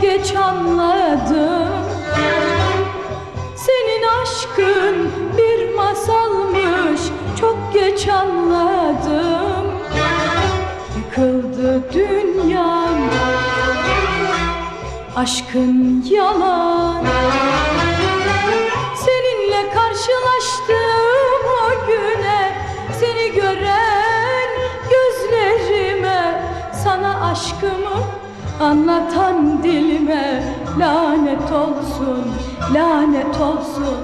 geç anladım. Senin aşkın bir masalmış çok geç anladım. Yıkıldı dünyam Aşkın yalan. Seninle karşılaştım o güne Seni gören gözlerime Sana aşkımı anlatan dilime Lanet olsun, lanet olsun.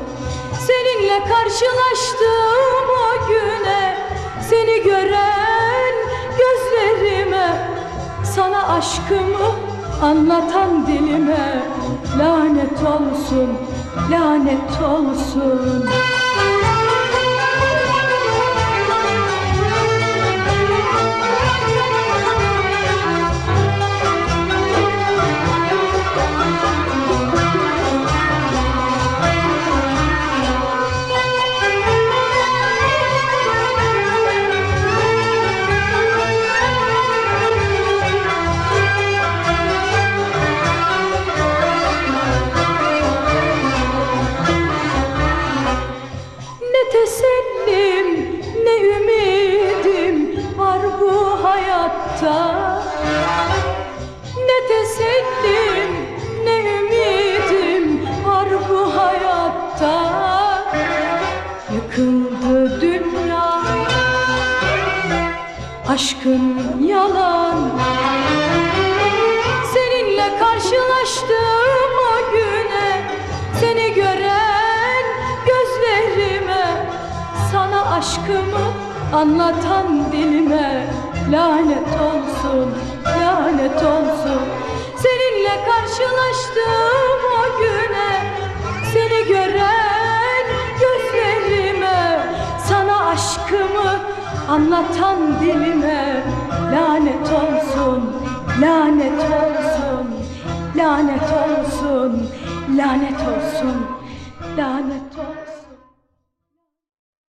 Seninle karşılaştım o güne Seni gören gözlerime Sana aşkımı anlatan dilime Lanet olsun, lanet olsun hayatta Ne tesellim ne ümidim var bu hayatta. Yıkıldı dünya Aşkın yalan. Seninle karşılaştım o güne Seni gören gözlerime Sana aşkımı anlatan dilime Lanet olsun, lanet olsun. Seninle karşılaştım o güne. Seni gören gözlerime Sana aşkımı anlatan dilime. Lanet olsun, lanet olsun Lanet olsun, lanet olsun, lanet olsun